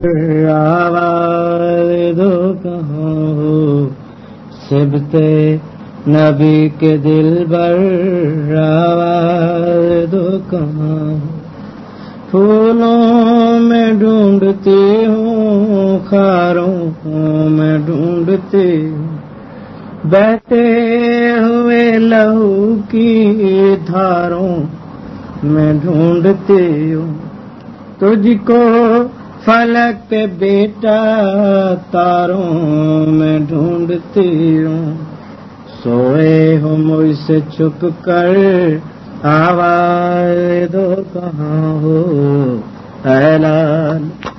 آواز کہاں ہو سبتے نبی کے دل بر کہاں پھولوں میں ڈھونڈتی ہوں خاروں میں ڈھونڈتی ہوں بہتے ہوئے لہو کی دھاروں میں ڈھونڈتی ہوں تجھ کو فلک بیٹا تاروں میں ڈھونڈتی ہوں۔ سوئے ہو مجھ سے چھپ کر آواز دو کہاں ہو؟ اعلان